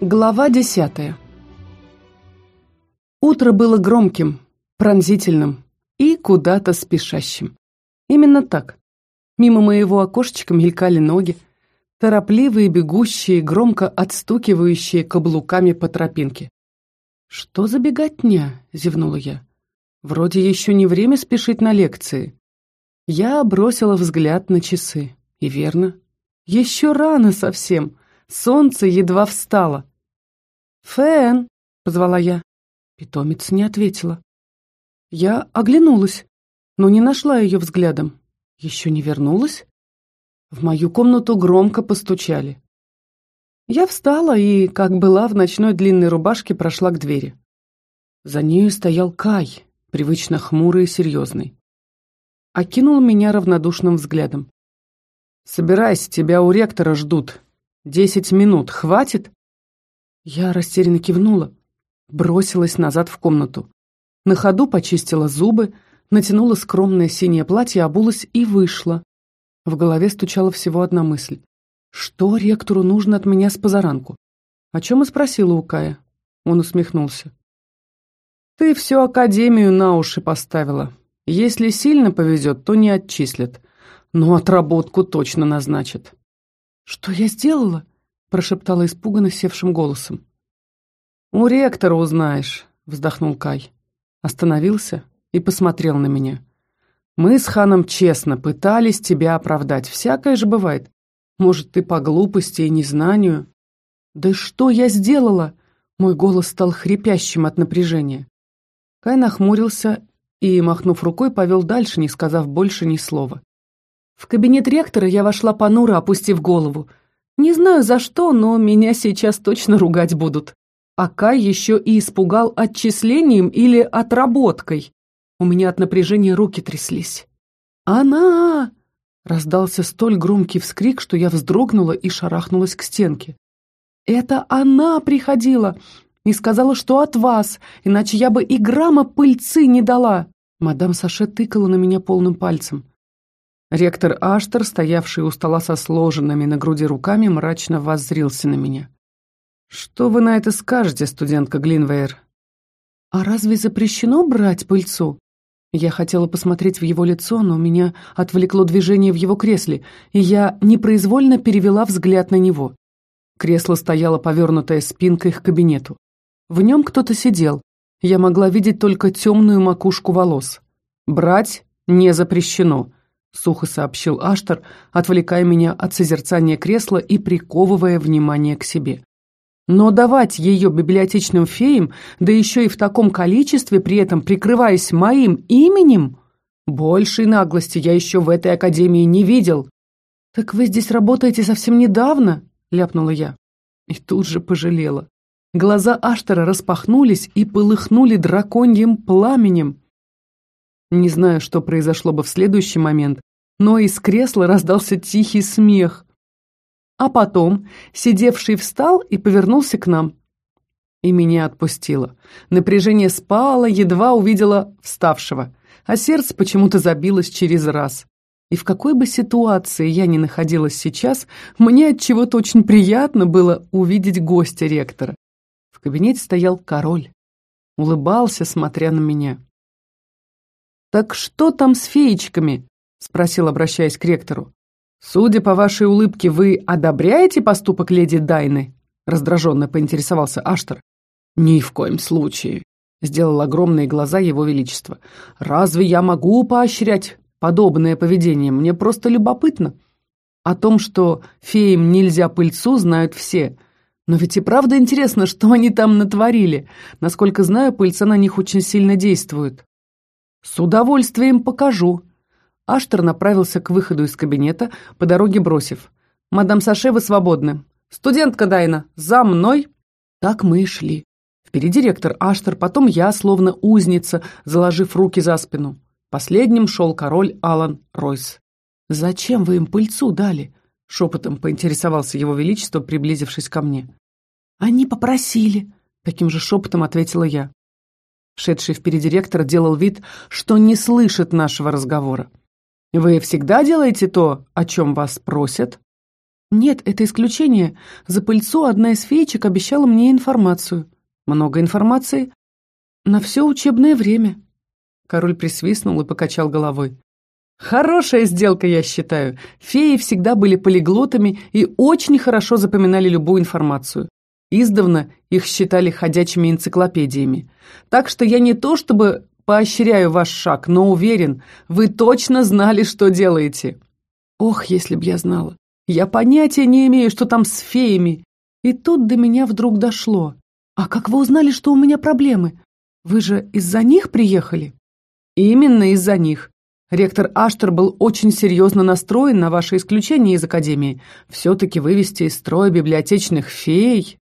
Глава десятая Утро было громким, пронзительным и куда-то спешащим. Именно так. Мимо моего окошечка мелькали ноги, торопливые, бегущие, громко отстукивающие каблуками по тропинке. «Что за беготня?» — зевнула я. «Вроде еще не время спешить на лекции». Я бросила взгляд на часы. И верно. Еще рано совсем. Солнце едва встало. «Фэн!» — позвала я. Питомец не ответила. Я оглянулась, но не нашла ее взглядом. Еще не вернулась? В мою комнату громко постучали. Я встала и, как была в ночной длинной рубашке, прошла к двери. За нею стоял Кай, привычно хмурый и серьезный. Окинул меня равнодушным взглядом. «Собирайся, тебя у ректора ждут. Десять минут, хватит?» Я растерянно кивнула, бросилась назад в комнату. На ходу почистила зубы, натянула скромное синее платье, обулась и вышла. В голове стучала всего одна мысль. Что ректору нужно от меня с позаранку? О чем и спросила у Кая. Он усмехнулся. Ты всю академию на уши поставила. Если сильно повезет, то не отчислят. Но отработку точно назначат. Что я сделала? Прошептала испуганно севшим голосом. У ректора узнаешь, вздохнул Кай. Остановился и посмотрел на меня. Мы с ханом честно пытались тебя оправдать. Всякое же бывает. Может, ты по глупости и незнанию? Да что я сделала? Мой голос стал хрипящим от напряжения. Кай нахмурился и, махнув рукой, повел дальше, не сказав больше ни слова. В кабинет ректора я вошла понуро, опустив голову. Не знаю за что, но меня сейчас точно ругать будут. А Кай еще и испугал отчислением или отработкой. У меня от напряжения руки тряслись. «Она!» — раздался столь громкий вскрик, что я вздрогнула и шарахнулась к стенке. «Это она приходила и сказала, что от вас, иначе я бы и грамма пыльцы не дала!» Мадам Саше тыкала на меня полным пальцем. Ректор Аштер, стоявший у стола со сложенными на груди руками, мрачно воззрился на меня. «Что вы на это скажете, студентка Глинвейр?» «А разве запрещено брать пыльцу?» Я хотела посмотреть в его лицо, но меня отвлекло движение в его кресле, и я непроизвольно перевела взгляд на него. Кресло стояло повернутое спинкой к кабинету. В нем кто-то сидел. Я могла видеть только темную макушку волос. «Брать не запрещено», — сухо сообщил Аштар, отвлекая меня от созерцания кресла и приковывая внимание к себе. Но давать ее библиотечным феям, да еще и в таком количестве, при этом прикрываясь моим именем, большей наглости я еще в этой академии не видел. «Так вы здесь работаете совсем недавно?» — ляпнула я. И тут же пожалела. Глаза Аштера распахнулись и полыхнули драконьим пламенем. Не знаю, что произошло бы в следующий момент, но из кресла раздался тихий смех. А потом сидевший встал и повернулся к нам. И меня отпустило. Напряжение спало, едва увидела вставшего, а сердце почему-то забилось через раз. И в какой бы ситуации я ни находилась сейчас, мне от чего-то очень приятно было увидеть гостя ректора. В кабинете стоял король, улыбался, смотря на меня. «Так что там с феечками?» — спросил, обращаясь к ректору. «Судя по вашей улыбке, вы одобряете поступок леди Дайны?» раздраженно поинтересовался Аштер. «Ни в коем случае», — сделал огромные глаза его величества. «Разве я могу поощрять подобное поведение? Мне просто любопытно. О том, что феям нельзя пыльцу, знают все. Но ведь и правда интересно, что они там натворили. Насколько знаю, пыльца на них очень сильно действует». «С удовольствием покажу», Аштер направился к выходу из кабинета, по дороге бросив. «Мадам Саше, вы свободны. Студентка Дайна, за мной!» Так мы и шли. Впереди ректор Аштер, потом я, словно узница, заложив руки за спину. Последним шел король Алан Ройс. «Зачем вы им пыльцу дали?» — шепотом поинтересовался его величество, приблизившись ко мне. «Они попросили», — таким же шепотом ответила я. Шедший впереди ректор делал вид, что не слышит нашего разговора. Вы всегда делаете то, о чем вас просят? Нет, это исключение. За пыльцу одна из феечек обещала мне информацию. Много информации. На все учебное время. Король присвистнул и покачал головой. Хорошая сделка, я считаю. Феи всегда были полиглотами и очень хорошо запоминали любую информацию. Издавна их считали ходячими энциклопедиями. Так что я не то чтобы поощряю ваш шаг, но уверен, вы точно знали, что делаете. Ох, если б я знала. Я понятия не имею, что там с феями. И тут до меня вдруг дошло. А как вы узнали, что у меня проблемы? Вы же из-за них приехали? Именно из-за них. Ректор Аштер был очень серьезно настроен на ваше исключение из Академии. Все-таки вывести из строя библиотечных фей...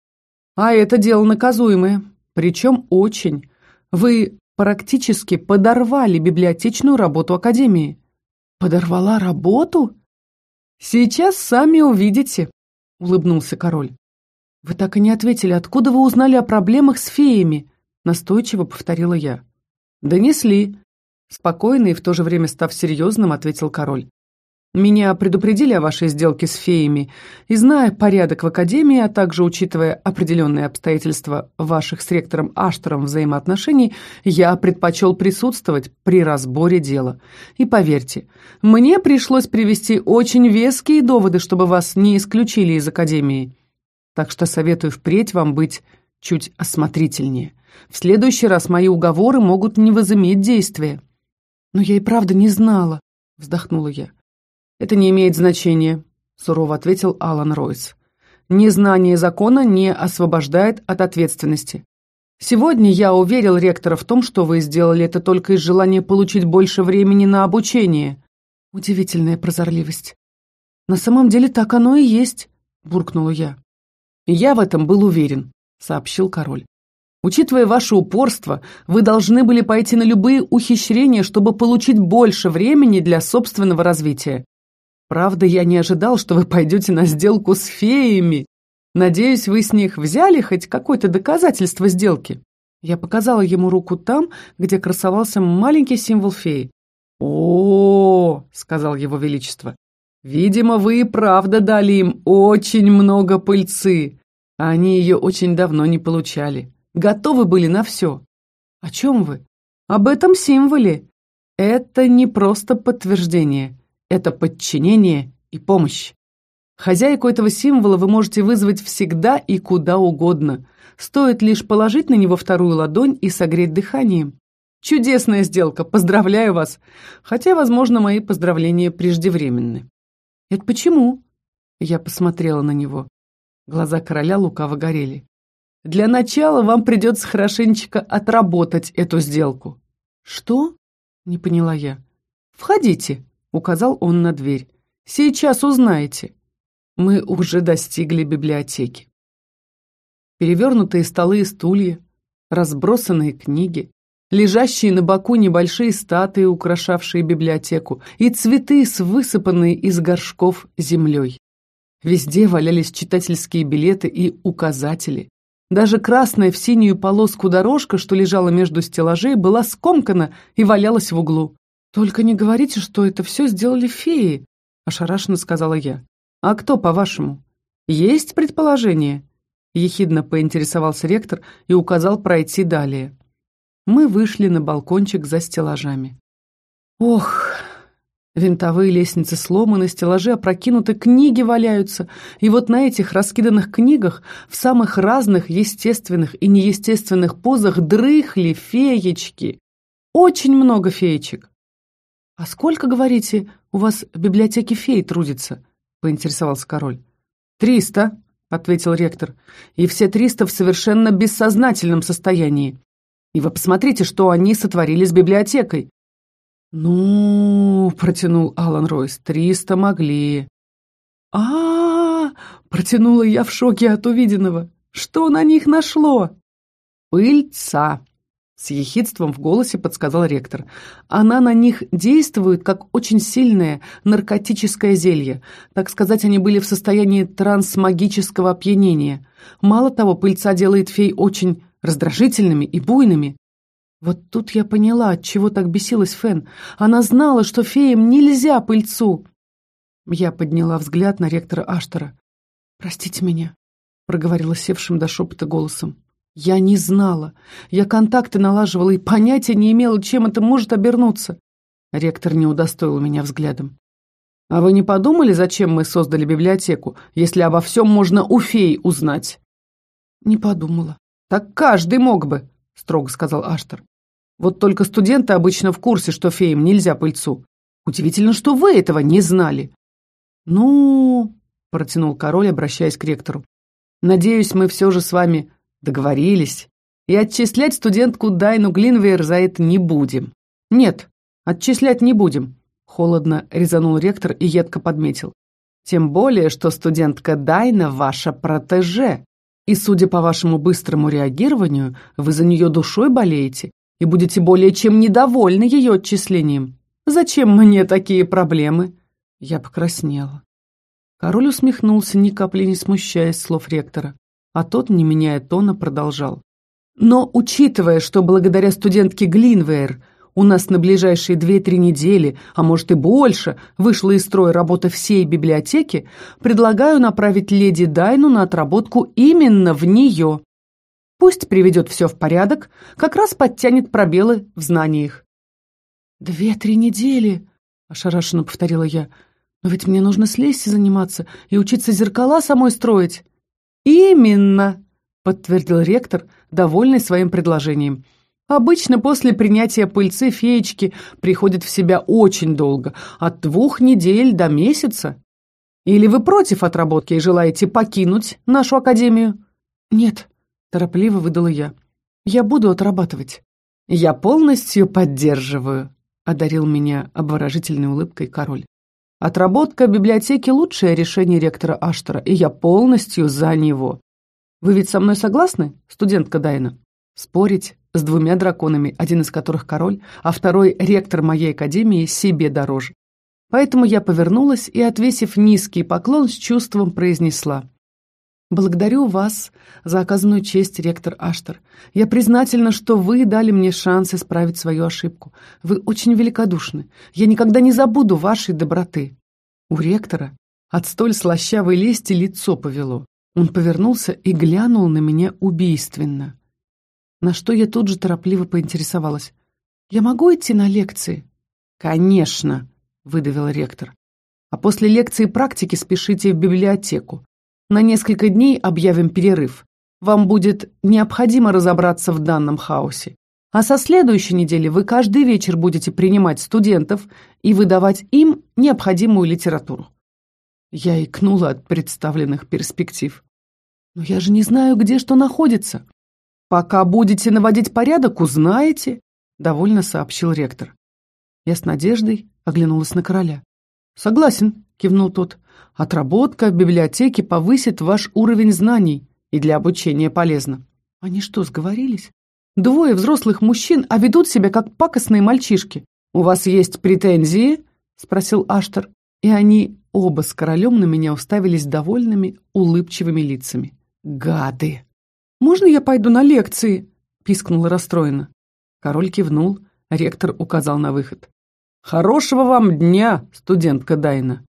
А это дело наказуемое. Причем очень. Вы практически подорвали библиотечную работу Академии. Подорвала работу? Сейчас сами увидите, улыбнулся король. Вы так и не ответили, откуда вы узнали о проблемах с феями? Настойчиво повторила я. Донесли. Спокойно и в то же время став серьезным, ответил король. Меня предупредили о вашей сделке с феями, и зная порядок в Академии, а также учитывая определенные обстоятельства ваших с ректором Аштером взаимоотношений, я предпочел присутствовать при разборе дела. И поверьте, мне пришлось привести очень веские доводы, чтобы вас не исключили из Академии. Так что советую впредь вам быть чуть осмотрительнее. В следующий раз мои уговоры могут не возыметь действия. «Но я и правда не знала», — вздохнула я. «Это не имеет значения», — сурово ответил Алан Ройс. «Незнание закона не освобождает от ответственности. Сегодня я уверил ректора в том, что вы сделали это только из желания получить больше времени на обучение». Удивительная прозорливость. «На самом деле так оно и есть», — буркнула я. «Я в этом был уверен», — сообщил король. Учитывая ваше упорство, вы должны были пойти на любые ухищрения, чтобы получить больше времени для собственного развития. Правда, я не ожидал, что вы пойдете на сделку с феями. Надеюсь, вы с них взяли хоть какое-то доказательство сделки. Я показала ему руку там, где красовался маленький символ феи. О, -о, -о сказал его величество. Видимо, вы и правда дали им очень много пыльцы. А они ее очень давно не получали. Готовы были на все. О чем вы? Об этом символе. Это не просто подтверждение это подчинение и помощь. Хозяйку этого символа вы можете вызвать всегда и куда угодно. Стоит лишь положить на него вторую ладонь и согреть дыханием. Чудесная сделка, поздравляю вас. Хотя, возможно, мои поздравления преждевременны. Это почему? Я посмотрела на него. Глаза короля лукаво горели. Для начала вам придется хорошенечко отработать эту сделку. Что? Не поняла я. Входите указал он на дверь. «Сейчас узнаете». Мы уже достигли библиотеки. Перевернутые столы и стулья, разбросанные книги, лежащие на боку небольшие статуи, украшавшие библиотеку, и цветы с высыпанной из горшков землей. Везде валялись читательские билеты и указатели. Даже красная в синюю полоску дорожка, что лежала между стеллажей, была скомкана и валялась в углу. «Только не говорите, что это все сделали феи», — ошарашенно сказала я. «А кто, по-вашему? Есть предположение?» Ехидно поинтересовался ректор и указал пройти далее. Мы вышли на балкончик за стеллажами. «Ох!» Винтовые лестницы сломаны, стеллажи опрокинуты, книги валяются. И вот на этих раскиданных книгах в самых разных естественных и неестественных позах дрыхли феечки. Очень много феечек. «А сколько, говорите, у вас в библиотеке фей трудится?» — поинтересовался король. «Триста», — ответил ректор, «и все триста в совершенно бессознательном состоянии. И вы посмотрите, что они сотворили с библиотекой». «Ну, — протянул Алан Ройс, — триста могли». А -а -а, протянула я в шоке от увиденного. «Что на них нашло?» «Пыльца», с ехидством в голосе подсказал ректор. Она на них действует, как очень сильное наркотическое зелье. Так сказать, они были в состоянии трансмагического опьянения. Мало того, пыльца делает фей очень раздражительными и буйными. Вот тут я поняла, от чего так бесилась Фен. Она знала, что феям нельзя пыльцу. Я подняла взгляд на ректора Аштера. «Простите меня», — проговорила севшим до шепота голосом. «Я не знала. Я контакты налаживала и понятия не имела, чем это может обернуться». Ректор не удостоил меня взглядом. «А вы не подумали, зачем мы создали библиотеку, если обо всем можно у фей узнать?» «Не подумала». «Так каждый мог бы», — строго сказал Аштер. «Вот только студенты обычно в курсе, что феям нельзя пыльцу. Удивительно, что вы этого не знали». «Ну...» — протянул король, обращаясь к ректору. «Надеюсь, мы все же с вами Договорились. И отчислять студентку Дайну Глинвейр за это не будем. Нет, отчислять не будем. Холодно резанул ректор и едко подметил. Тем более, что студентка Дайна ваша протеже. И, судя по вашему быстрому реагированию, вы за нее душой болеете и будете более чем недовольны ее отчислением. Зачем мне такие проблемы? Я покраснела. Король усмехнулся, ни капли не смущаясь слов ректора а тот, не меняя тона, продолжал. Но, учитывая, что благодаря студентке Глинвейр у нас на ближайшие две-три недели, а может и больше, вышла из строя работа всей библиотеки, предлагаю направить леди Дайну на отработку именно в нее. Пусть приведет все в порядок, как раз подтянет пробелы в знаниях. «Две-три недели», — ошарашенно повторила я, — «но ведь мне нужно с Лесси заниматься и учиться зеркала самой строить». «Именно», — подтвердил ректор, довольный своим предложением. «Обычно после принятия пыльцы феечки приходят в себя очень долго, от двух недель до месяца. Или вы против отработки и желаете покинуть нашу академию?» «Нет», — торопливо выдала я. «Я буду отрабатывать». «Я полностью поддерживаю», — одарил меня обворожительной улыбкой король. Отработка библиотеки – лучшее решение ректора Аштера, и я полностью за него. Вы ведь со мной согласны, студентка Дайна? Спорить с двумя драконами, один из которых король, а второй ректор моей академии, себе дороже. Поэтому я повернулась и, отвесив низкий поклон, с чувством произнесла. «Благодарю вас за оказанную честь, ректор Аштер. Я признательна, что вы дали мне шанс исправить свою ошибку. Вы очень великодушны. Я никогда не забуду вашей доброты». У ректора от столь слащавой лести лицо повело. Он повернулся и глянул на меня убийственно. На что я тут же торопливо поинтересовалась. «Я могу идти на лекции?» «Конечно», — выдавил ректор. «А после лекции практики спешите в библиотеку. На несколько дней объявим перерыв. Вам будет необходимо разобраться в данном хаосе. А со следующей недели вы каждый вечер будете принимать студентов и выдавать им необходимую литературу. Я икнула от представленных перспектив. Но я же не знаю, где что находится. Пока будете наводить порядок, узнаете, довольно сообщил ректор. Я с надеждой оглянулась на короля. Согласен, кивнул тот. Отработка в библиотеке повысит ваш уровень знаний и для обучения полезно. Они что, сговорились? Двое взрослых мужчин, а ведут себя как пакостные мальчишки. У вас есть претензии? Спросил Аштер. И они оба с королем на меня уставились довольными, улыбчивыми лицами. Гады! «Можно я пойду на лекции?» — пискнула расстроена. Король кивнул, ректор указал на выход. «Хорошего вам дня, студентка Дайна!»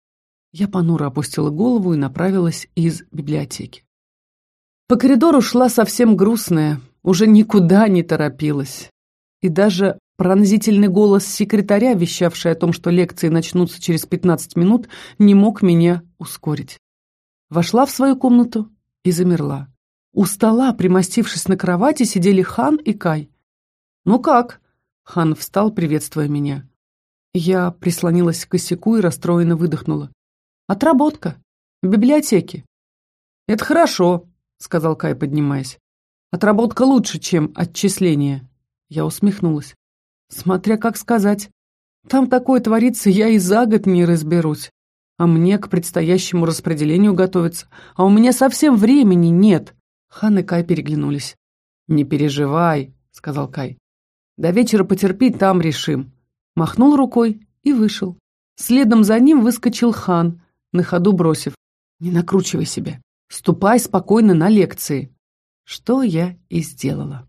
Я понуро опустила голову и направилась из библиотеки. По коридору шла совсем грустная, уже никуда не торопилась. И даже пронзительный голос секретаря, вещавший о том, что лекции начнутся через 15 минут, не мог меня ускорить. Вошла в свою комнату и замерла. У стола, примостившись на кровати, сидели Хан и Кай. «Ну как?» Хан встал, приветствуя меня. Я прислонилась к косяку и расстроенно выдохнула. Отработка. В библиотеке. Это хорошо, сказал Кай, поднимаясь. Отработка лучше, чем отчисление. Я усмехнулась. Смотря как сказать. Там такое творится, я и за год не разберусь. А мне к предстоящему распределению готовиться. А у меня совсем времени нет. Хан и Кай переглянулись. «Не переживай», — сказал Кай. «До вечера потерпи, там решим». Махнул рукой и вышел. Следом за ним выскочил Хан, на ходу бросив. «Не накручивай себя. Ступай спокойно на лекции». Что я и сделала.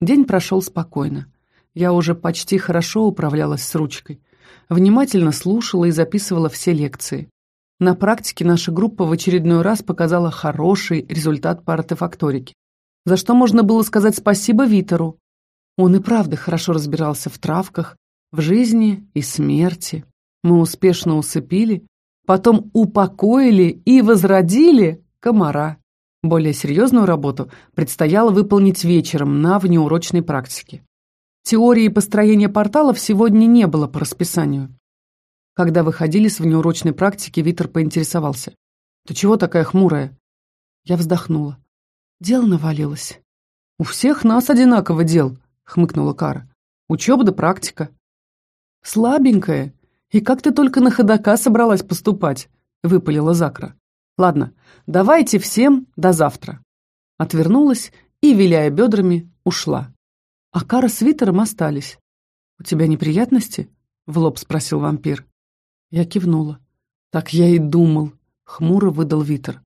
День прошел спокойно. Я уже почти хорошо управлялась с ручкой. внимательно слушала и записывала все лекции. На практике наша группа в очередной раз показала хороший результат по артефакторике, за что можно было сказать спасибо Витеру. Он и правда хорошо разбирался в травках, в жизни и смерти. Мы успешно усыпили, потом упокоили и возродили комара. Более серьезную работу предстояло выполнить вечером на внеурочной практике. Теории построения порталов сегодня не было по расписанию. Когда выходили с внеурочной практики, Витер поинтересовался. «Ты чего такая хмурая?» Я вздохнула. Дело навалилось. «У всех нас одинаково дел», — хмыкнула Кара. «Учеба да практика». «Слабенькая. И как ты только на ходока собралась поступать?» — выпалила Закра. «Ладно, давайте всем до завтра». Отвернулась и, виляя бедрами, ушла. А Кара с Витером остались. «У тебя неприятности?» — в лоб спросил вампир. Я кивнула. «Так я и думал», — хмуро выдал Витер.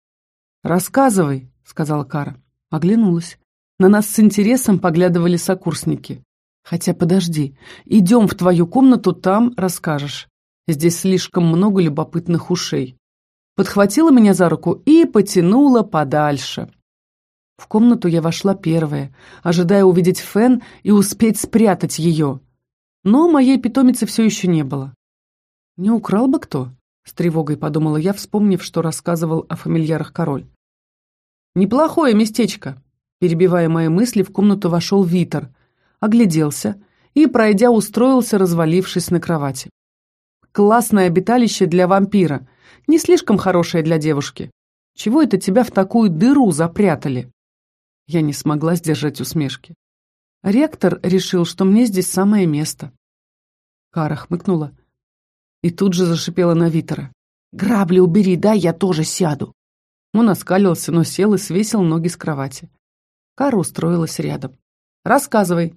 «Рассказывай», — сказала Кара. Оглянулась. На нас с интересом поглядывали сокурсники. «Хотя подожди, идем в твою комнату, там расскажешь. Здесь слишком много любопытных ушей». Подхватила меня за руку и потянула подальше. В комнату я вошла первая, ожидая увидеть Фен и успеть спрятать ее. Но моей питомицы все еще не было. «Не украл бы кто?» — с тревогой подумала я, вспомнив, что рассказывал о фамильярах король. «Неплохое местечко!» Перебивая мои мысли, в комнату вошел Витер, огляделся и, пройдя, устроился, развалившись на кровати. «Классное обиталище для вампира, не слишком хорошее для девушки. Чего это тебя в такую дыру запрятали?» Я не смогла сдержать усмешки. Ректор решил, что мне здесь самое место. Кара хмыкнула и тут же зашипела на Витера. «Грабли убери, да, я тоже сяду!» Он оскалился, но сел и свесил ноги с кровати. Кара устроилась рядом. «Рассказывай».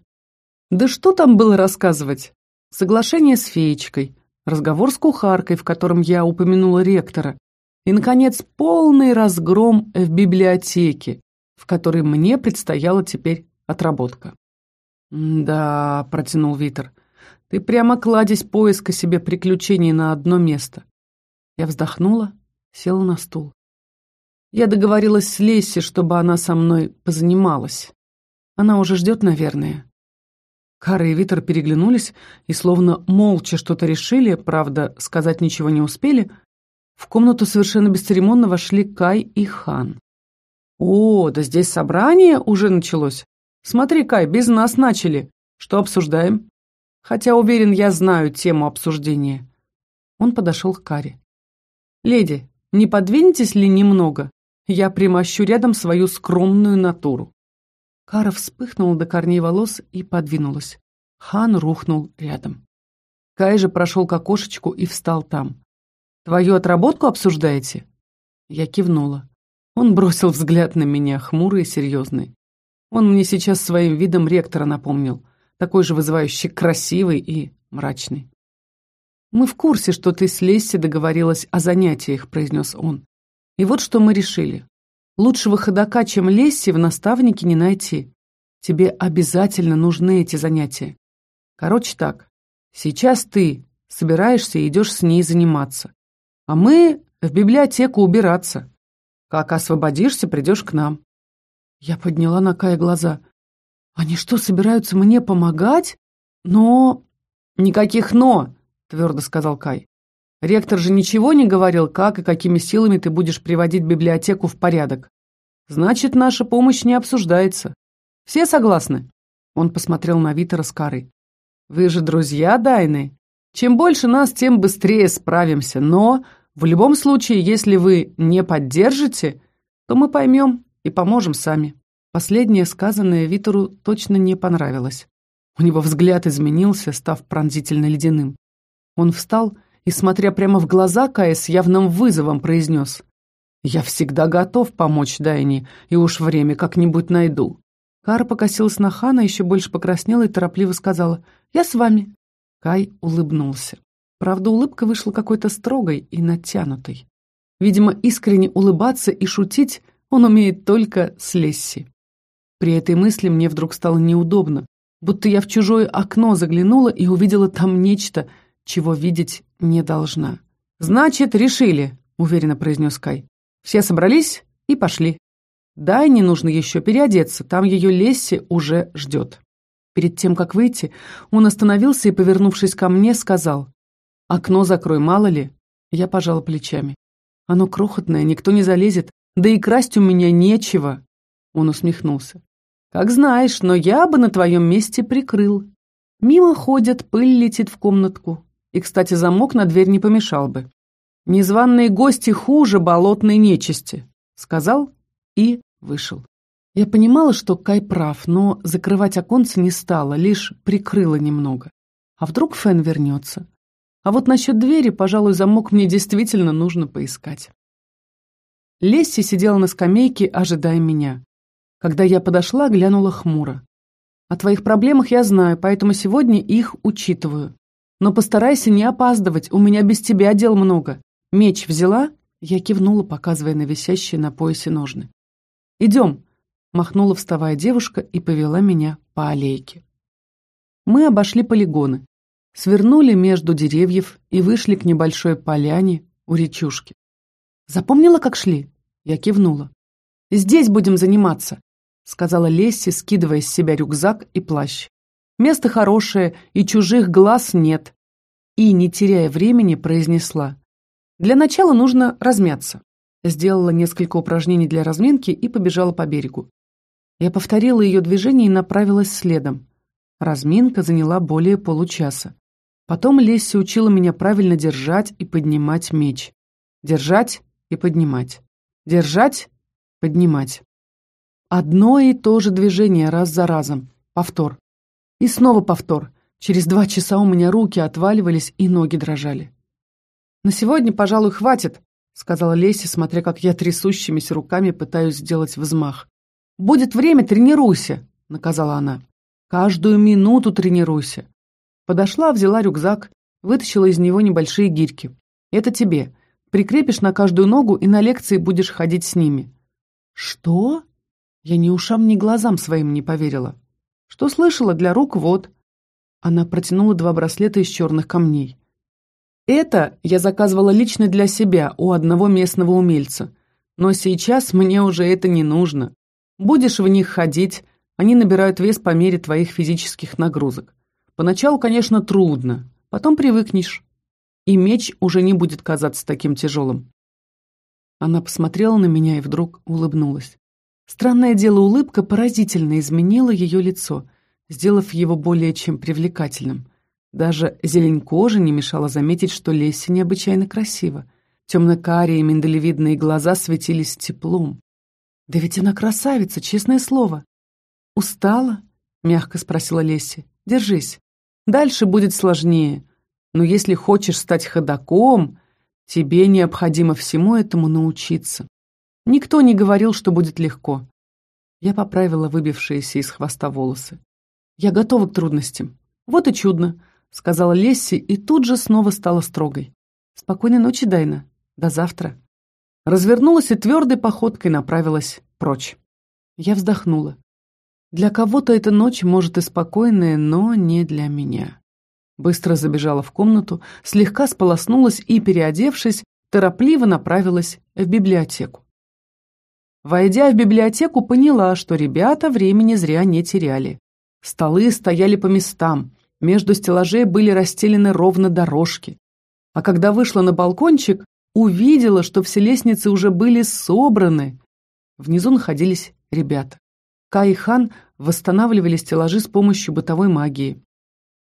«Да что там было рассказывать?» Соглашение с феечкой, разговор с кухаркой, в котором я упомянула ректора, и, наконец, полный разгром в библиотеке, в которой мне предстояла теперь отработка. «Да», — протянул Витер, ты прямо кладезь поиска себе приключений на одно место. Я вздохнула, села на стул. Я договорилась с Лесси, чтобы она со мной позанималась. Она уже ждет, наверное. Кара и Витер переглянулись и словно молча что-то решили, правда, сказать ничего не успели. В комнату совершенно бесцеремонно вошли Кай и Хан. «О, да здесь собрание уже началось. Смотри, Кай, без нас начали. Что обсуждаем?» хотя, уверен, я знаю тему обсуждения. Он подошел к Каре. «Леди, не подвинетесь ли немного? Я примощу рядом свою скромную натуру». Кара вспыхнула до корней волос и подвинулась. Хан рухнул рядом. Кай же прошел к окошечку и встал там. «Твою отработку обсуждаете?» Я кивнула. Он бросил взгляд на меня, хмурый и серьезный. Он мне сейчас своим видом ректора напомнил такой же вызывающий красивый и мрачный. «Мы в курсе, что ты с Лесси договорилась о занятиях», — произнес он. «И вот что мы решили. Лучшего ходока, чем Лесси, в наставнике не найти. Тебе обязательно нужны эти занятия. Короче так, сейчас ты собираешься и идешь с ней заниматься, а мы в библиотеку убираться. Как освободишься, придешь к нам». Я подняла на Кая глаза. Они что, собираются мне помогать? Но... Никаких «но», твердо сказал Кай. Ректор же ничего не говорил, как и какими силами ты будешь приводить библиотеку в порядок. Значит, наша помощь не обсуждается. Все согласны? Он посмотрел на Витера с Карой. Вы же друзья Дайны. Чем больше нас, тем быстрее справимся. Но в любом случае, если вы не поддержите, то мы поймем и поможем сами. Последнее сказанное Витору точно не понравилось. У него взгляд изменился, став пронзительно ледяным. Он встал и, смотря прямо в глаза Кая, с явным вызовом произнес «Я всегда готов помочь Дайне, и уж время как-нибудь найду». Кара покосилась на Хана, еще больше покраснела и торопливо сказала «Я с вами». Кай улыбнулся. Правда, улыбка вышла какой-то строгой и натянутой. Видимо, искренне улыбаться и шутить он умеет только с Лесси. При этой мысли мне вдруг стало неудобно, будто я в чужое окно заглянула и увидела там нечто, чего видеть не должна. «Значит, решили», — уверенно произнес Кай. «Все собрались и пошли. Да, не нужно еще переодеться, там ее Лесси уже ждет». Перед тем, как выйти, он остановился и, повернувшись ко мне, сказал, «Окно закрой, мало ли». Я пожала плечами. «Оно крохотное, никто не залезет, да и красть у меня нечего». Он усмехнулся. «Как знаешь, но я бы на твоем месте прикрыл. Мимо ходят, пыль летит в комнатку. И, кстати, замок на дверь не помешал бы. Незваные гости хуже болотной нечисти», — сказал и вышел. Я понимала, что Кай прав, но закрывать оконце не стала, лишь прикрыла немного. А вдруг Фен вернется? А вот насчет двери, пожалуй, замок мне действительно нужно поискать. Лесси сидела на скамейке, ожидая меня. Когда я подошла, глянула хмуро. О твоих проблемах я знаю, поэтому сегодня их учитываю. Но постарайся не опаздывать, у меня без тебя дел много. Меч взяла?» Я кивнула, показывая на висящие на поясе ножны. «Идем», — махнула вставая девушка и повела меня по аллейке. Мы обошли полигоны, свернули между деревьев и вышли к небольшой поляне у речушки. «Запомнила, как шли?» Я кивнула. «Здесь будем заниматься», — сказала Лесси, скидывая с себя рюкзак и плащ. Место хорошее, и чужих глаз нет. И, не теряя времени, произнесла. Для начала нужно размяться. Сделала несколько упражнений для разминки и побежала по берегу. Я повторила ее движение и направилась следом. Разминка заняла более получаса. Потом Лесси учила меня правильно держать и поднимать меч. Держать и поднимать. Держать, поднимать. Одно и то же движение раз за разом. Повтор. И снова повтор. Через два часа у меня руки отваливались и ноги дрожали. «На сегодня, пожалуй, хватит», — сказала Леся, смотря как я трясущимися руками пытаюсь сделать взмах. «Будет время, тренируйся», — наказала она. «Каждую минуту тренируйся». Подошла, взяла рюкзак, вытащила из него небольшие гирьки. «Это тебе. Прикрепишь на каждую ногу и на лекции будешь ходить с ними». «Что?» Я ни ушам, ни глазам своим не поверила. Что слышала, для рук вот. Она протянула два браслета из черных камней. Это я заказывала лично для себя у одного местного умельца. Но сейчас мне уже это не нужно. Будешь в них ходить, они набирают вес по мере твоих физических нагрузок. Поначалу, конечно, трудно, потом привыкнешь. И меч уже не будет казаться таким тяжелым. Она посмотрела на меня и вдруг улыбнулась. Странное дело, улыбка поразительно изменила ее лицо, сделав его более чем привлекательным. Даже зелень кожи не мешала заметить, что Лесси необычайно красива. Темно-карие миндалевидные глаза светились теплом. «Да ведь она красавица, честное слово!» «Устала?» — мягко спросила Лесси. «Держись. Дальше будет сложнее. Но если хочешь стать ходаком, тебе необходимо всему этому научиться. Никто не говорил, что будет легко. Я поправила выбившиеся из хвоста волосы. Я готова к трудностям. Вот и чудно, сказала Лесси и тут же снова стала строгой. Спокойной ночи, Дайна. До завтра. Развернулась и твердой походкой направилась прочь. Я вздохнула. Для кого-то эта ночь может и спокойная, но не для меня. Быстро забежала в комнату, слегка сполоснулась и, переодевшись, торопливо направилась в библиотеку. Войдя в библиотеку, поняла, что ребята времени зря не теряли. Столы стояли по местам, между стеллажей были расстелены ровно дорожки. А когда вышла на балкончик, увидела, что все лестницы уже были собраны. Внизу находились ребята. Кай и Хан восстанавливали стеллажи с помощью бытовой магии.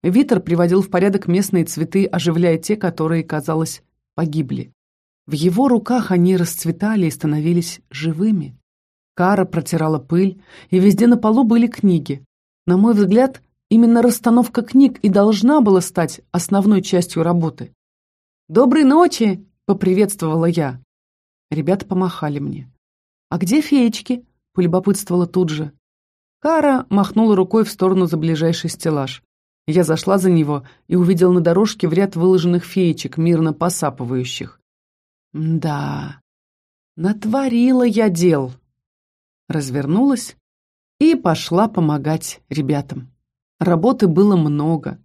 Витер приводил в порядок местные цветы, оживляя те, которые, казалось, погибли. В его руках они расцветали и становились живыми. Кара протирала пыль, и везде на полу были книги. На мой взгляд, именно расстановка книг и должна была стать основной частью работы. «Доброй ночи!» — поприветствовала я. Ребята помахали мне. «А где феечки?» — полюбопытствовала тут же. Кара махнула рукой в сторону за ближайший стеллаж. Я зашла за него и увидела на дорожке в ряд выложенных феечек, мирно посапывающих. Да, натворила я дел. Развернулась и пошла помогать ребятам. Работы было много.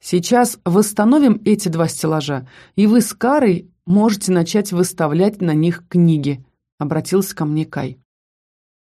Сейчас восстановим эти два стеллажа, и вы с Карой можете начать выставлять на них книги», — обратился ко мне Кай.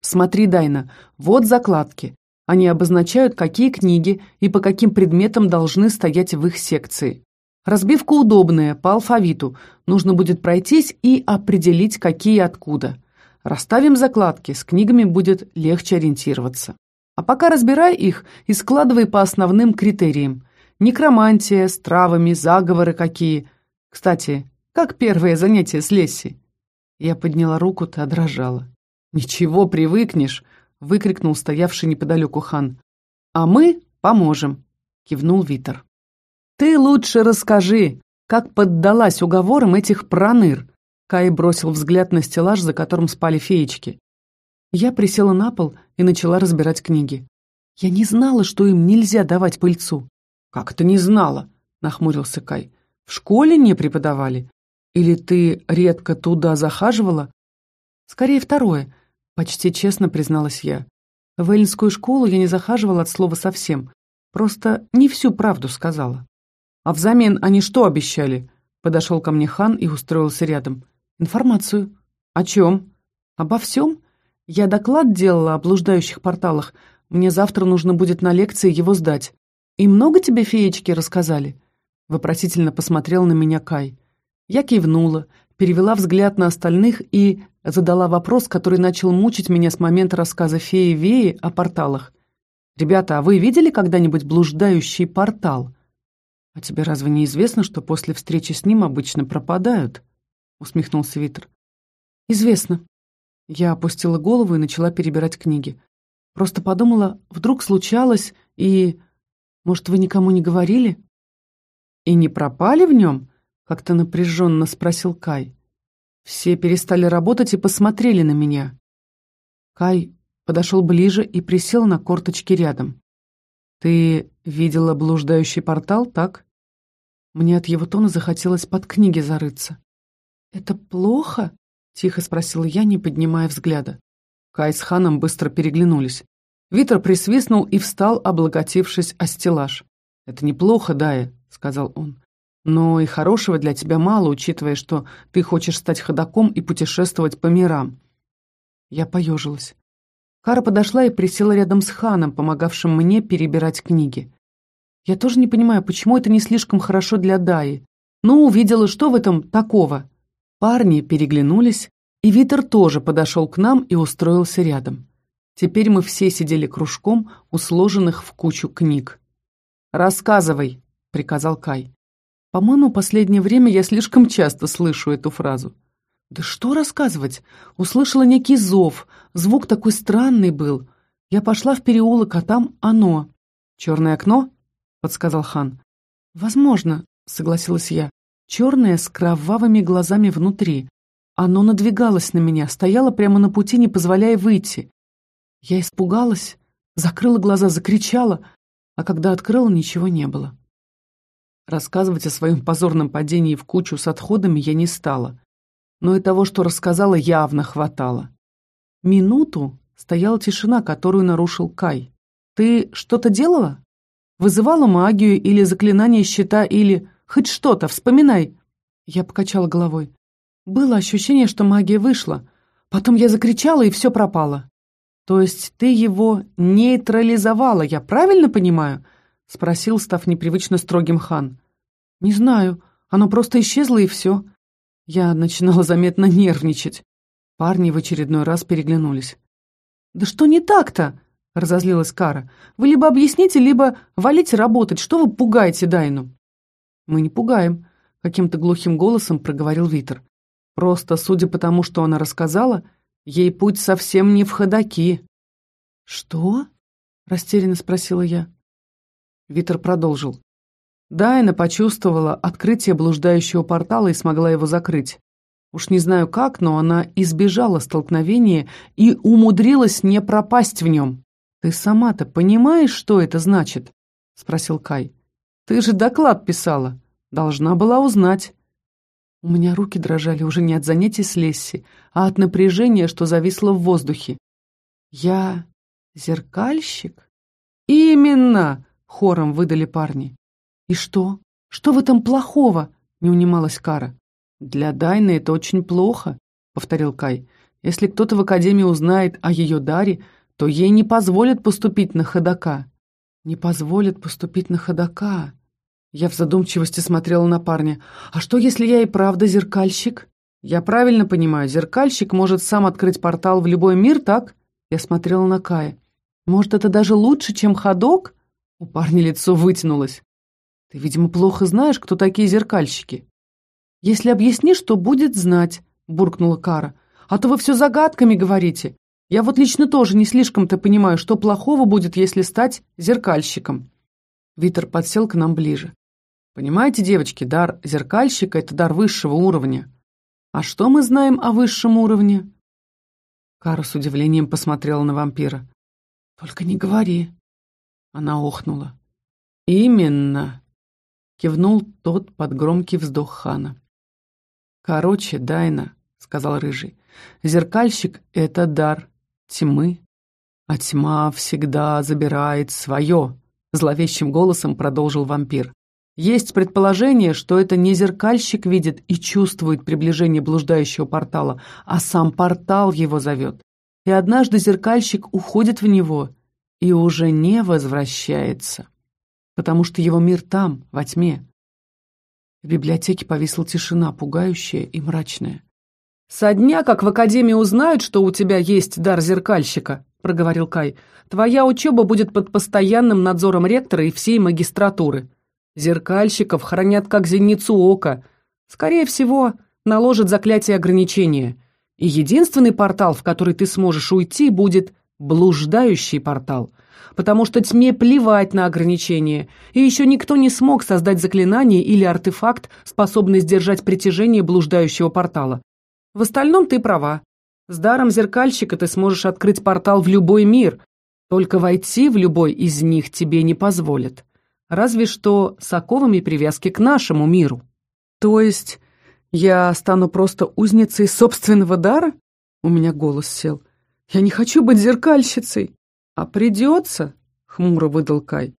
«Смотри, Дайна, вот закладки. Они обозначают, какие книги и по каким предметам должны стоять в их секции. Разбивка удобная, по алфавиту. Нужно будет пройтись и определить, какие откуда. Расставим закладки, с книгами будет легче ориентироваться. А пока разбирай их и складывай по основным критериям. Некромантия, с травами, заговоры какие. Кстати, как первое занятие с Лесси? Я подняла руку, та дрожала. «Ничего, привыкнешь», — выкрикнул стоявший неподалеку хан. «А мы поможем», — кивнул Витер. «Ты лучше расскажи, как поддалась уговорам этих проныр», Кай бросил взгляд на стеллаж, за которым спали феечки. Я присела на пол и начала разбирать книги. Я не знала, что им нельзя давать пыльцу. «Как ты не знала?» — нахмурился Кай. «В школе не преподавали? Или ты редко туда захаживала?» «Скорее второе», — почти честно призналась я. В эллинскую школу я не захаживала от слова совсем. Просто не всю правду сказала. «А взамен они что обещали?» Подошел ко мне хан и устроился рядом. «Информацию». «О чем?» «Обо всем. Я доклад делала о блуждающих порталах. Мне завтра нужно будет на лекции его сдать. «И много тебе феечки рассказали?» Вопросительно посмотрел на меня Кай. Я кивнула, перевела взгляд на остальных и задала вопрос, который начал мучить меня с момента рассказа феи Веи о порталах. «Ребята, а вы видели когда-нибудь блуждающий портал?» «А тебе разве не известно, что после встречи с ним обычно пропадают?» — усмехнулся Витер. «Известно». Я опустила голову и начала перебирать книги. Просто подумала, вдруг случалось, и может, вы никому не говорили?» «И не пропали в нем?» — как-то напряженно спросил Кай. Все перестали работать и посмотрели на меня. Кай подошел ближе и присел на корточки рядом. «Ты видела блуждающий портал, так?» Мне от его тона захотелось под книги зарыться. «Это плохо?» — тихо спросила я, не поднимая взгляда. Кай с Ханом быстро переглянулись. Витер присвистнул и встал, облокотившись о стеллаж. «Это неплохо, Дая», — сказал он. «Но и хорошего для тебя мало, учитывая, что ты хочешь стать ходаком и путешествовать по мирам». Я поежилась. Кара подошла и присела рядом с Ханом, помогавшим мне перебирать книги. Я тоже не понимаю, почему это не слишком хорошо для Даи. Ну, увидела, что в этом такого. Парни переглянулись, и Витер тоже подошел к нам и устроился рядом. Теперь мы все сидели кружком у сложенных в кучу книг. «Рассказывай», — приказал Кай. По-моему, последнее время я слишком часто слышу эту фразу. «Да что рассказывать? Услышала некий зов. Звук такой странный был. Я пошла в переулок, а там оно». «Черное окно?» — подсказал хан. «Возможно», — согласилась я. «Черное с кровавыми глазами внутри. Оно надвигалось на меня, стояло прямо на пути, не позволяя выйти. Я испугалась, закрыла глаза, закричала, а когда открыла, ничего не было. Рассказывать о своем позорном падении в кучу с отходами я не стала, но и того, что рассказала, явно хватало. Минуту стояла тишина, которую нарушил Кай. «Ты что-то делала? Вызывала магию или заклинание щита, или хоть что-то, вспоминай!» Я покачала головой. Было ощущение, что магия вышла. Потом я закричала, и все пропало. «То есть ты его нейтрализовала, я правильно понимаю?» — спросил, став непривычно строгим хан. «Не знаю, оно просто исчезло и все». Я начинала заметно нервничать. Парни в очередной раз переглянулись. «Да что не так-то?» — разозлилась Кара. «Вы либо объясните, либо валите работать. Что вы пугаете Дайну?» «Мы не пугаем», — каким-то глухим голосом проговорил Витер. «Просто, судя по тому, что она рассказала, — Ей путь совсем не в ходаки». «Что?» — растерянно спросила я. Витер продолжил. Дайна почувствовала открытие блуждающего портала и смогла его закрыть. Уж не знаю как, но она избежала столкновения и умудрилась не пропасть в нем. «Ты сама-то понимаешь, что это значит?» — спросил Кай. «Ты же доклад писала. Должна была узнать». У меня руки дрожали уже не от занятий с Лесси, а от напряжения, что зависло в воздухе. «Я зеркальщик?» «Именно!» — хором выдали парни. «И что? Что в этом плохого?» — не унималась Кара. «Для Дайны это очень плохо», — повторил Кай. «Если кто-то в Академии узнает о ее даре, то ей не позволят поступить на ходока». «Не позволят поступить на ходока?» Я в задумчивости смотрела на парня. «А что, если я и правда зеркальщик?» «Я правильно понимаю, зеркальщик может сам открыть портал в любой мир, так?» Я смотрела на Кая. «Может, это даже лучше, чем ходок?» У парня лицо вытянулось. «Ты, видимо, плохо знаешь, кто такие зеркальщики». «Если объяснишь, то будет знать», — буркнула Кара. «А то вы все загадками говорите. Я вот лично тоже не слишком-то понимаю, что плохого будет, если стать зеркальщиком». Витер подсел к нам ближе. «Понимаете, девочки, дар зеркальщика — это дар высшего уровня. А что мы знаем о высшем уровне?» Кара с удивлением посмотрела на вампира. «Только не говори». Она охнула. «Именно!» — кивнул тот под громкий вздох хана. «Короче, Дайна», — сказал Рыжий, — «зеркальщик — это дар тьмы, а тьма всегда забирает свое», — зловещим голосом продолжил вампир. Есть предположение, что это не зеркальщик видит и чувствует приближение блуждающего портала, а сам портал его зовет. И однажды зеркальщик уходит в него и уже не возвращается, потому что его мир там, во тьме. В библиотеке повисла тишина, пугающая и мрачная. «Со дня, как в академии узнают, что у тебя есть дар зеркальщика», — проговорил Кай, «твоя учеба будет под постоянным надзором ректора и всей магистратуры. Зеркальщиков хранят как зеницу ока. Скорее всего, наложат заклятие ограничения. И единственный портал, в который ты сможешь уйти, будет блуждающий портал. Потому что тьме плевать на ограничения, и еще никто не смог создать заклинание или артефакт, способный сдержать притяжение блуждающего портала. В остальном ты права. С даром зеркальщика ты сможешь открыть портал в любой мир, только войти в любой из них тебе не позволят разве что с оковами привязки к нашему миру. То есть я стану просто узницей собственного дара? У меня голос сел. Я не хочу быть зеркальщицей. А придется, хмуро выдал Кай.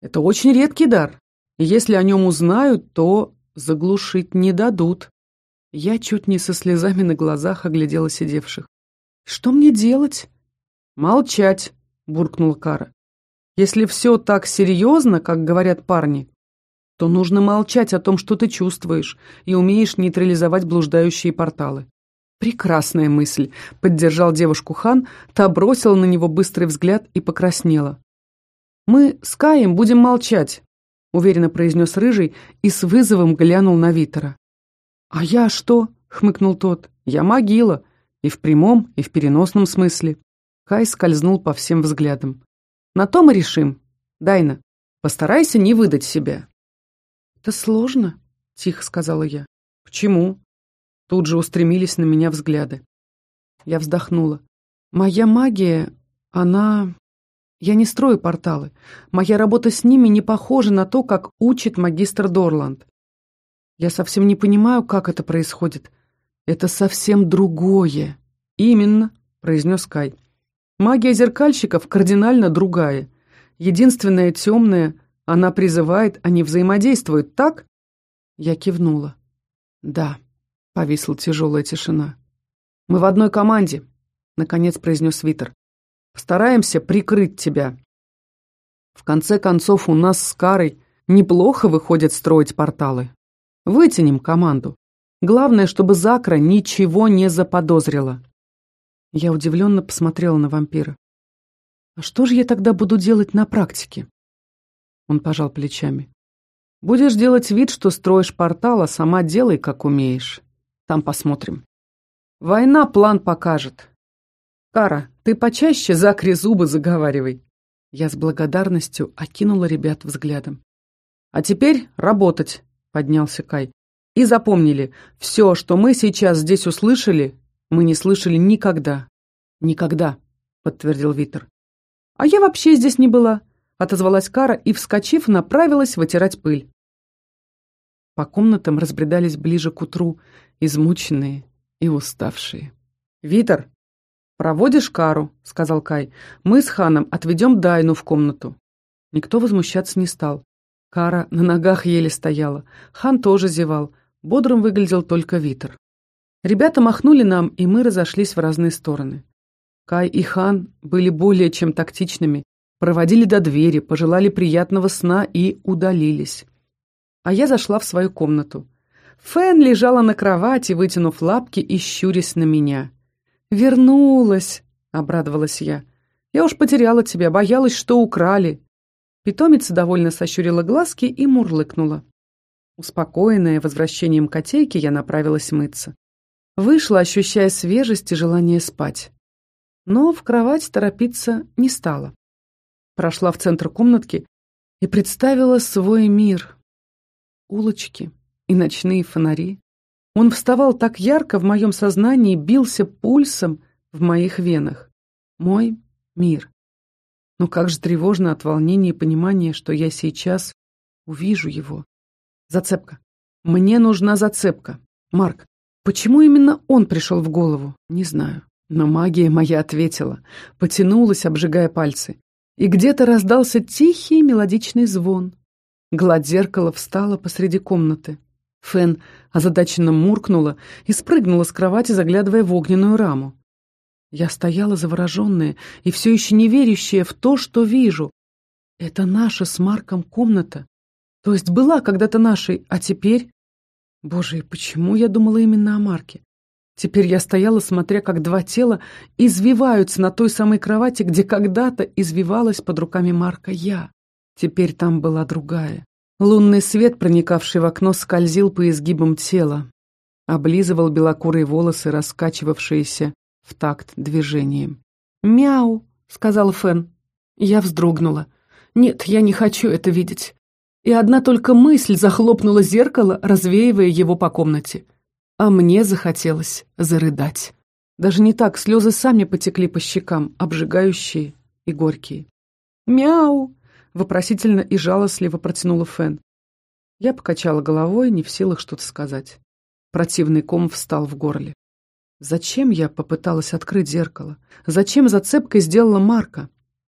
Это очень редкий дар. Если о нем узнают, то заглушить не дадут. Я чуть не со слезами на глазах оглядела сидевших. «Что мне делать?» «Молчать», — буркнула Кара. Если все так серьезно, как говорят парни, то нужно молчать о том, что ты чувствуешь, и умеешь нейтрализовать блуждающие порталы. «Прекрасная мысль», — поддержал девушку хан, та бросила на него быстрый взгляд и покраснела. «Мы с Каем будем молчать», — уверенно произнес Рыжий и с вызовом глянул на Витера. «А я что?» — хмыкнул тот. «Я могила, и в прямом, и в переносном смысле». Кай скользнул по всем взглядам. На то мы решим. Дайна, постарайся не выдать себя». «Это сложно», — тихо сказала я. «Почему?» Тут же устремились на меня взгляды. Я вздохнула. «Моя магия, она... Я не строю порталы. Моя работа с ними не похожа на то, как учит магистр Дорланд. Я совсем не понимаю, как это происходит. Это совсем другое». «Именно», — произнес Кай. Магия зеркальщиков кардинально другая. Единственная темная, она призывает, они взаимодействуют, так? Я кивнула. Да, повисла тяжелая тишина. Мы в одной команде, наконец произнес Витер. Постараемся прикрыть тебя. В конце концов, у нас с Карой неплохо выходит строить порталы. Вытянем команду. Главное, чтобы Закра ничего не заподозрила. Я удивленно посмотрела на вампира. «А что же я тогда буду делать на практике?» Он пожал плечами. «Будешь делать вид, что строишь портал, а сама делай, как умеешь. Там посмотрим. Война план покажет. Кара, ты почаще закри зубы заговаривай». Я с благодарностью окинула ребят взглядом. «А теперь работать», — поднялся Кай. «И запомнили, все, что мы сейчас здесь услышали, мы не слышали никогда. Никогда, подтвердил Витер. А я вообще здесь не была, отозвалась Кара и, вскочив, направилась вытирать пыль. По комнатам разбредались ближе к утру, измученные и уставшие. «Витер, проводишь Кару», — сказал Кай. «Мы с Ханом отведем Дайну в комнату». Никто возмущаться не стал. Кара на ногах еле стояла. Хан тоже зевал. Бодрым выглядел только Витер. Ребята махнули нам, и мы разошлись в разные стороны. Кай и Хан были более чем тактичными, проводили до двери, пожелали приятного сна и удалились. А я зашла в свою комнату. Фэн лежала на кровати, вытянув лапки и щурясь на меня. «Вернулась!» — обрадовалась я. «Я уж потеряла тебя, боялась, что украли». Питомица довольно сощурила глазки и мурлыкнула. Успокоенная возвращением котейки, я направилась мыться. Вышла, ощущая свежесть и желание спать. Но в кровать торопиться не стала. Прошла в центр комнатки и представила свой мир. Улочки и ночные фонари. Он вставал так ярко в моем сознании, бился пульсом в моих венах. Мой мир. Но как же тревожно от волнения и понимания, что я сейчас увижу его. Зацепка. Мне нужна зацепка. Марк, Почему именно он пришел в голову, не знаю. Но магия моя ответила, потянулась, обжигая пальцы. И где-то раздался тихий мелодичный звон. Гладь зеркала встала посреди комнаты. Фен озадаченно муркнула и спрыгнула с кровати, заглядывая в огненную раму. Я стояла завороженная и все еще не верящая в то, что вижу. Это наша с Марком комната. То есть была когда-то нашей, а теперь... Боже, и почему я думала именно о Марке? Теперь я стояла, смотря, как два тела извиваются на той самой кровати, где когда-то извивалась под руками Марка я. Теперь там была другая. Лунный свет, проникавший в окно, скользил по изгибам тела, облизывал белокурые волосы, раскачивавшиеся в такт движением. «Мяу!» — сказал Фен. Я вздрогнула. «Нет, я не хочу это видеть и одна только мысль захлопнула зеркало, развеивая его по комнате. А мне захотелось зарыдать. Даже не так, слезы сами потекли по щекам, обжигающие и горькие. «Мяу!» — вопросительно и жалостливо протянула Фен. Я покачала головой, не в силах что-то сказать. Противный ком встал в горле. Зачем я попыталась открыть зеркало? Зачем зацепкой сделала Марка?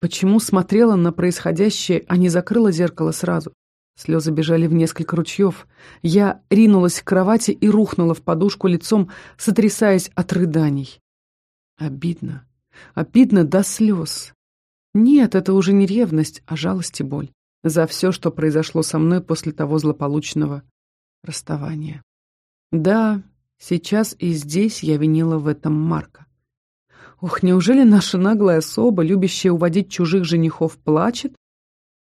Почему смотрела на происходящее, а не закрыла зеркало сразу? Слезы бежали в несколько ручьев. Я ринулась к кровати и рухнула в подушку лицом, сотрясаясь от рыданий. Обидно. Обидно до слез. Нет, это уже не ревность, а жалость и боль. За все, что произошло со мной после того злополучного расставания. Да, сейчас и здесь я винила в этом Марка. Ох, неужели наша наглая особа, любящая уводить чужих женихов, плачет?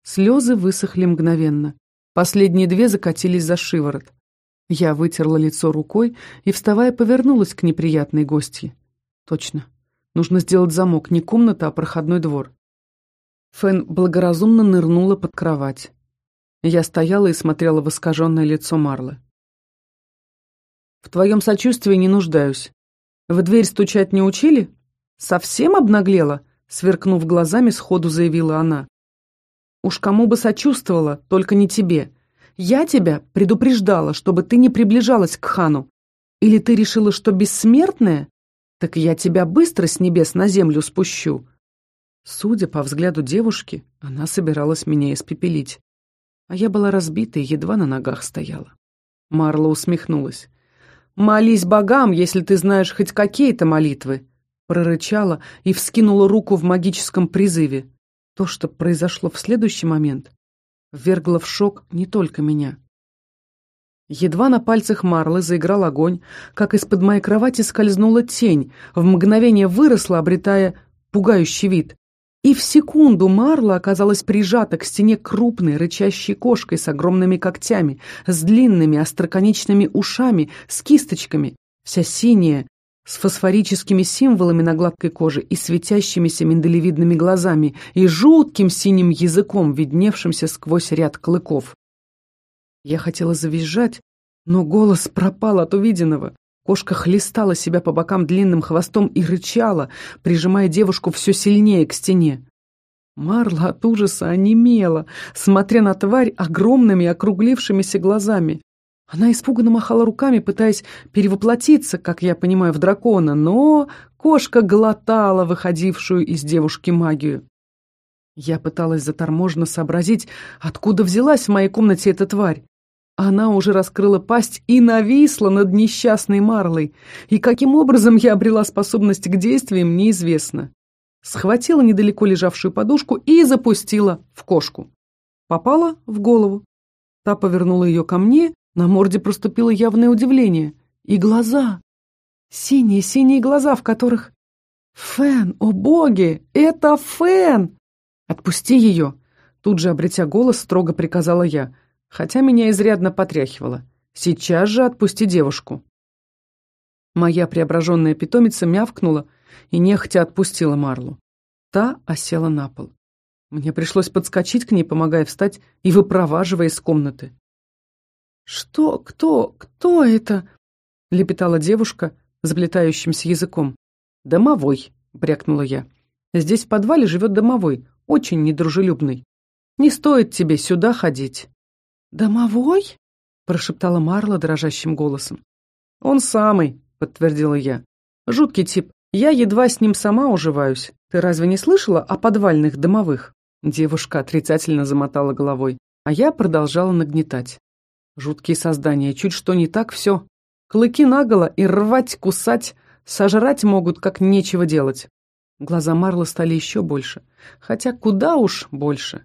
Слезы высохли мгновенно. Последние две закатились за шиворот. Я вытерла лицо рукой и, вставая, повернулась к неприятной гостье. Точно. Нужно сделать замок, не комната, а проходной двор. Фэн благоразумно нырнула под кровать. Я стояла и смотрела в искаженное лицо Марлы. «В твоем сочувствии не нуждаюсь. В дверь стучать не учили? Совсем обнаглела?» Сверкнув глазами, сходу заявила она. Уж кому бы сочувствовала, только не тебе. Я тебя предупреждала, чтобы ты не приближалась к хану. Или ты решила, что бессмертная? Так я тебя быстро с небес на землю спущу. Судя по взгляду девушки, она собиралась меня испепелить. А я была разбита и едва на ногах стояла. Марла усмехнулась. «Молись богам, если ты знаешь хоть какие-то молитвы!» Прорычала и вскинула руку в магическом призыве. То, что произошло в следующий момент, ввергло в шок не только меня. Едва на пальцах Марлы заиграл огонь, как из-под моей кровати скользнула тень, в мгновение выросла, обретая пугающий вид. И в секунду Марла оказалась прижата к стене крупной рычащей кошкой с огромными когтями, с длинными остроконечными ушами, с кисточками, вся синяя, с фосфорическими символами на гладкой коже и светящимися миндалевидными глазами и жутким синим языком, видневшимся сквозь ряд клыков. Я хотела завизжать, но голос пропал от увиденного. Кошка хлестала себя по бокам длинным хвостом и рычала, прижимая девушку все сильнее к стене. Марла от ужаса онемела, смотря на тварь огромными округлившимися глазами. Она испуганно махала руками, пытаясь перевоплотиться, как я понимаю, в дракона, но кошка глотала выходившую из девушки магию. Я пыталась заторможенно сообразить, откуда взялась в моей комнате эта тварь. Она уже раскрыла пасть и нависла над несчастной Марлой, и каким образом я обрела способность к действиям, неизвестно. Схватила недалеко лежавшую подушку и запустила в кошку. Попала в голову. Та повернула ее ко мне, на морде проступило явное удивление. И глаза. Синие-синие глаза, в которых... «Фен! О боги! Это Фен!» «Отпусти ее!» Тут же, обретя голос, строго приказала я — хотя меня изрядно потряхивало. «Сейчас же отпусти девушку». Моя преображенная питомица мявкнула и нехотя отпустила Марлу. Та осела на пол. Мне пришлось подскочить к ней, помогая встать и выпроваживая из комнаты. «Что? Кто? Кто это?» — лепетала девушка заплетающимся языком. «Домовой», — брякнула я. «Здесь в подвале живет домовой, очень недружелюбный. Не стоит тебе сюда ходить». «Домовой?» — прошептала Марла дрожащим голосом. «Он самый», — подтвердила я. «Жуткий тип. Я едва с ним сама уживаюсь. Ты разве не слышала о подвальных домовых?» Девушка отрицательно замотала головой, а я продолжала нагнетать. Жуткие создания, чуть что не так, все. Клыки наголо и рвать, кусать, сожрать могут, как нечего делать. Глаза Марлы стали еще больше. Хотя куда уж больше.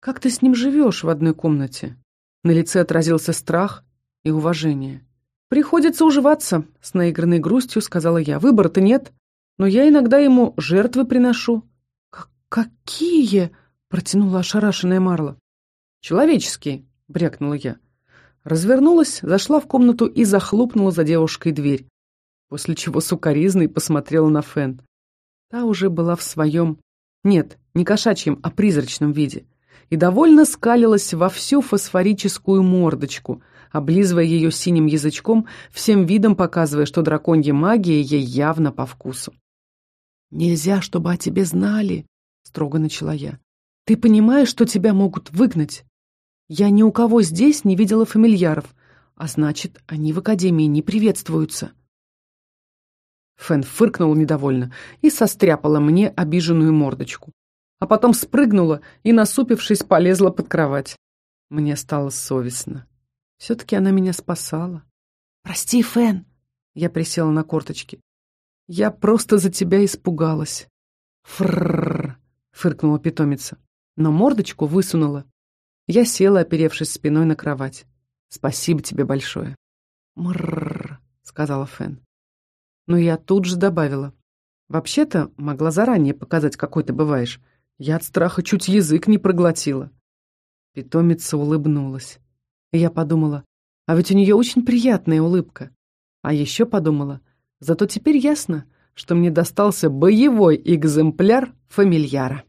«Как ты с ним живешь в одной комнате?» На лице отразился страх и уважение. «Приходится уживаться», — с наигранной грустью сказала я. «Выбора-то нет, но я иногда ему жертвы приношу». «Какие?» — протянула ошарашенная Марла. «Человеческие», — брякнула я. Развернулась, зашла в комнату и захлопнула за девушкой дверь, после чего сукоризной посмотрела на Фен. Та уже была в своем... Нет, не кошачьем, а призрачном виде и довольно скалилась во всю фосфорическую мордочку, облизывая ее синим язычком, всем видом показывая, что драконья магия ей явно по вкусу. «Нельзя, чтобы о тебе знали», — строго начала я. «Ты понимаешь, что тебя могут выгнать? Я ни у кого здесь не видела фамильяров, а значит, они в Академии не приветствуются». Фэн фыркнул недовольно и состряпала мне обиженную мордочку а потом спрыгнула и, насупившись, полезла под кровать. Мне стало совестно. Все-таки она меня спасала. «Прости, Фэн!» Я присела на корточки. «Я просто за тебя испугалась». «Фрррр!» — фыркнула питомица. Но мордочку высунула. Я села, оперевшись спиной на кровать. «Спасибо тебе большое». «Мрррр!» — сказала Фэн. Но я тут же добавила. «Вообще-то могла заранее показать, какой ты бываешь. Я от страха чуть язык не проглотила. Питомица улыбнулась. я подумала, а ведь у нее очень приятная улыбка. А еще подумала, зато теперь ясно, что мне достался боевой экземпляр фамильяра.